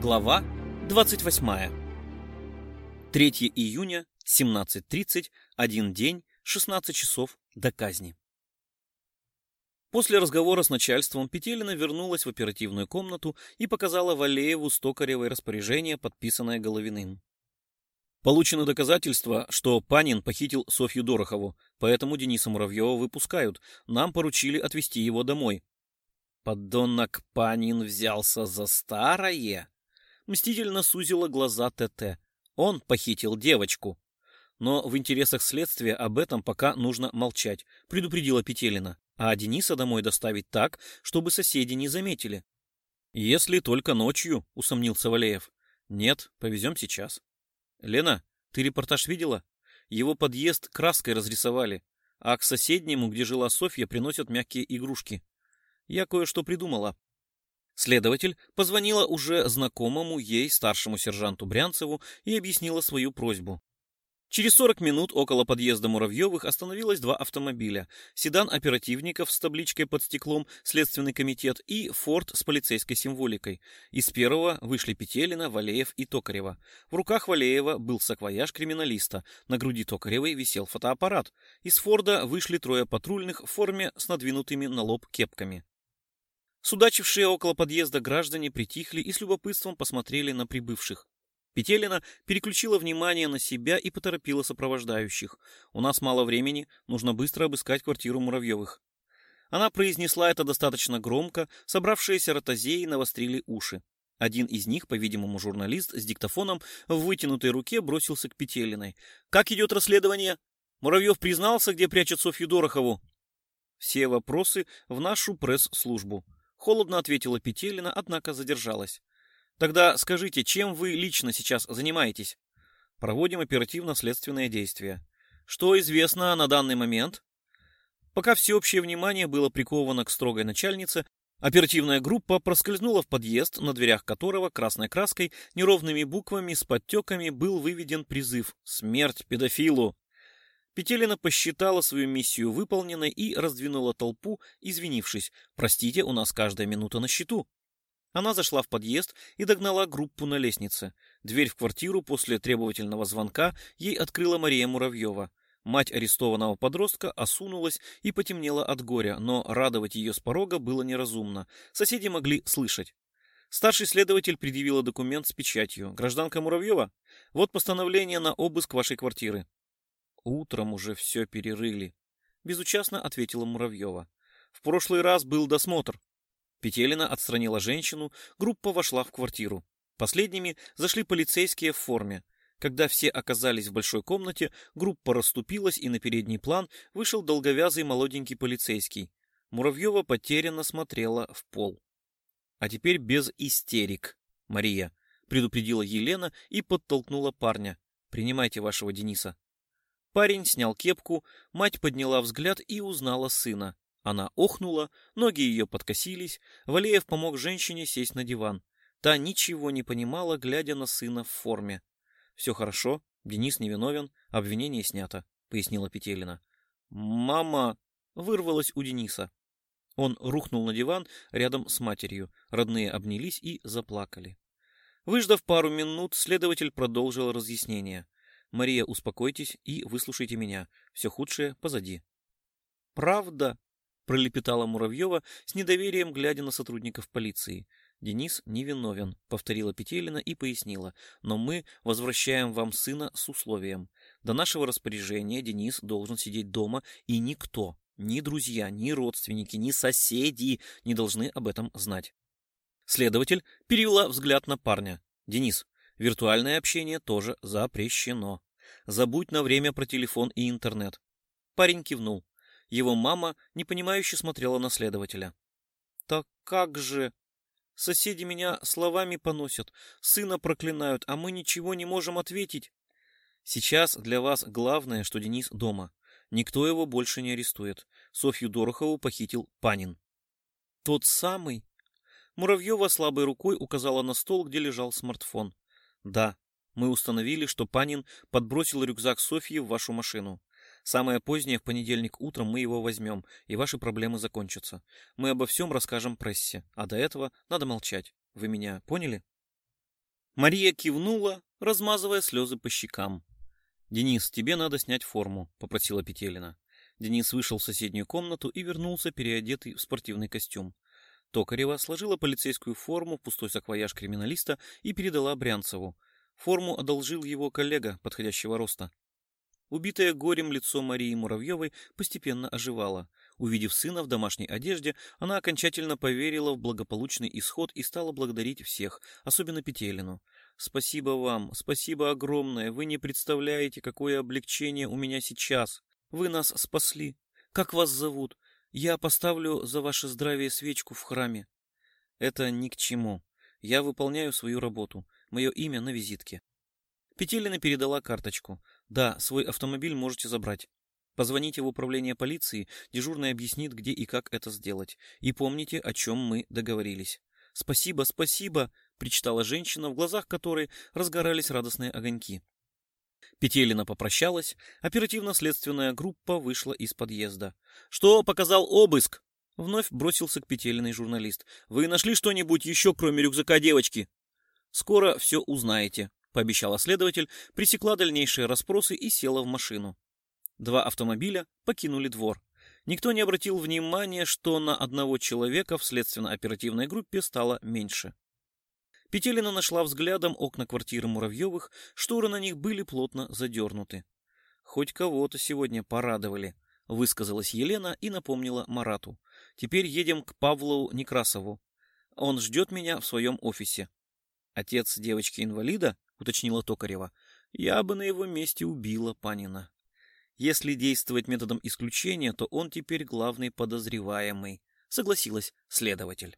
Глава 28. 3 июня, 17.30, один день, 16 часов до казни. После разговора с начальством Петелина вернулась в оперативную комнату и показала Валееву стокаревое распоряжение, подписанное Головиным. Получено доказательство, что Панин похитил Софью Дорохову, поэтому Дениса Муравьева выпускают. Нам поручили отвезти его домой. Поддонок Панин взялся за старое. Мстительно сузила глаза ТТ. Он похитил девочку. Но в интересах следствия об этом пока нужно молчать, предупредила Петелина. А Дениса домой доставить так, чтобы соседи не заметили. Если только ночью, усомнился Валеев. Нет, повезем сейчас. Лена, ты репортаж видела? Его подъезд краской разрисовали, а к соседнему, где жила Софья, приносят мягкие игрушки. Я кое-что придумала. Следователь позвонила уже знакомому ей старшему сержанту Брянцеву и объяснила свою просьбу. Через 40 минут около подъезда Муравьевых остановилось два автомобиля. Седан оперативников с табличкой под стеклом «Следственный комитет» и «Форд» с полицейской символикой. Из первого вышли Петелина, Валеев и Токарева. В руках Валеева был саквояж криминалиста. На груди Токаревой висел фотоаппарат. Из «Форда» вышли трое патрульных в форме с надвинутыми на лоб кепками. Судачившие около подъезда граждане притихли и с любопытством посмотрели на прибывших. Петелина переключила внимание на себя и поторопила сопровождающих. «У нас мало времени, нужно быстро обыскать квартиру Муравьевых». Она произнесла это достаточно громко, собравшиеся ротозеи навострили уши. Один из них, по-видимому, журналист с диктофоном в вытянутой руке бросился к Петелиной. «Как идет расследование? Муравьев признался, где прячет Софью Дорохову?» Все вопросы в нашу пресс-службу. Холодно ответила Петелина, однако задержалась. Тогда скажите, чем вы лично сейчас занимаетесь? Проводим оперативно-следственные действия. Что известно на данный момент? Пока всеобщее внимание было приковано к строгой начальнице, оперативная группа проскользнула в подъезд, на дверях которого красной краской неровными буквами с подтеками был выведен призыв «Смерть педофилу!». Петелина посчитала свою миссию выполненной и раздвинула толпу, извинившись «Простите, у нас каждая минута на счету». Она зашла в подъезд и догнала группу на лестнице. Дверь в квартиру после требовательного звонка ей открыла Мария Муравьева. Мать арестованного подростка осунулась и потемнела от горя, но радовать ее с порога было неразумно. Соседи могли слышать. Старший следователь предъявила документ с печатью. Гражданка Муравьева, вот постановление на обыск вашей квартиры. Утром уже все перерыли. Безучастно ответила Муравьева. В прошлый раз был досмотр. Петелина отстранила женщину, группа вошла в квартиру. Последними зашли полицейские в форме. Когда все оказались в большой комнате, группа расступилась, и на передний план вышел долговязый молоденький полицейский. Муравьева потерянно смотрела в пол. «А теперь без истерик, Мария», — предупредила Елена и подтолкнула парня. «Принимайте вашего Дениса». Парень снял кепку, мать подняла взгляд и узнала сына. Она охнула, ноги ее подкосились, Валеев помог женщине сесть на диван. Та ничего не понимала, глядя на сына в форме. «Все хорошо, Денис невиновен, обвинение снято», — пояснила Петелина. «Мама!» — вырвалась у Дениса. Он рухнул на диван рядом с матерью. Родные обнялись и заплакали. Выждав пару минут, следователь продолжил разъяснение. «Мария, успокойтесь и выслушайте меня. Все худшее позади». «Правда?» пролепетала Муравьева с недоверием, глядя на сотрудников полиции. Денис невиновен, повторила Петелина и пояснила. Но мы возвращаем вам сына с условием. До нашего распоряжения Денис должен сидеть дома, и никто, ни друзья, ни родственники, ни соседи не должны об этом знать. Следователь перевела взгляд на парня. Денис, виртуальное общение тоже запрещено. Забудь на время про телефон и интернет. Парень кивнул. Его мама непонимающе смотрела на следователя. «Так как же...» «Соседи меня словами поносят, сына проклинают, а мы ничего не можем ответить». «Сейчас для вас главное, что Денис дома. Никто его больше не арестует. Софью Дорохову похитил Панин». «Тот самый?» Муравьева слабой рукой указала на стол, где лежал смартфон. «Да, мы установили, что Панин подбросил рюкзак Софьи в вашу машину. Самое позднее в понедельник утром мы его возьмем, и ваши проблемы закончатся. Мы обо всем расскажем прессе, а до этого надо молчать. Вы меня поняли? Мария кивнула, размазывая слезы по щекам. «Денис, тебе надо снять форму», — попросила Петелина. Денис вышел в соседнюю комнату и вернулся, переодетый в спортивный костюм. Токарева сложила полицейскую форму в пустой саквояж криминалиста и передала Брянцеву. Форму одолжил его коллега подходящего роста. Убитое горем лицо Марии Муравьевой постепенно оживало. Увидев сына в домашней одежде, она окончательно поверила в благополучный исход и стала благодарить всех, особенно Петелину. «Спасибо вам, спасибо огромное, вы не представляете, какое облегчение у меня сейчас. Вы нас спасли. Как вас зовут? Я поставлю за ваше здравие свечку в храме». «Это ни к чему. Я выполняю свою работу. Мое имя на визитке». Петелина передала карточку. «Да, свой автомобиль можете забрать. Позвоните в управление полиции, дежурный объяснит, где и как это сделать. И помните, о чем мы договорились. Спасибо, спасибо, причитала женщина, в глазах которой разгорались радостные огоньки. Петелина попрощалась, оперативно-следственная группа вышла из подъезда. «Что показал обыск?» Вновь бросился к Петелиной журналист. «Вы нашли что-нибудь еще, кроме рюкзака девочки?» «Скоро все узнаете», — пообещала следователь, пресекла дальнейшие расспросы и села в машину. Два автомобиля покинули двор. Никто не обратил внимания, что на одного человека в следственно-оперативной группе стало меньше. Петелина нашла взглядом окна квартиры Муравьевых, шторы на них были плотно задернуты. «Хоть кого-то сегодня порадовали», — высказалась Елена и напомнила Марату. «Теперь едем к Павлу Некрасову. Он ждет меня в своем офисе». «Отец девочки-инвалида?» — уточнила Токарева. «Я бы на его месте убила Панина». Если действовать методом исключения, то он теперь главный подозреваемый, согласилась следователь.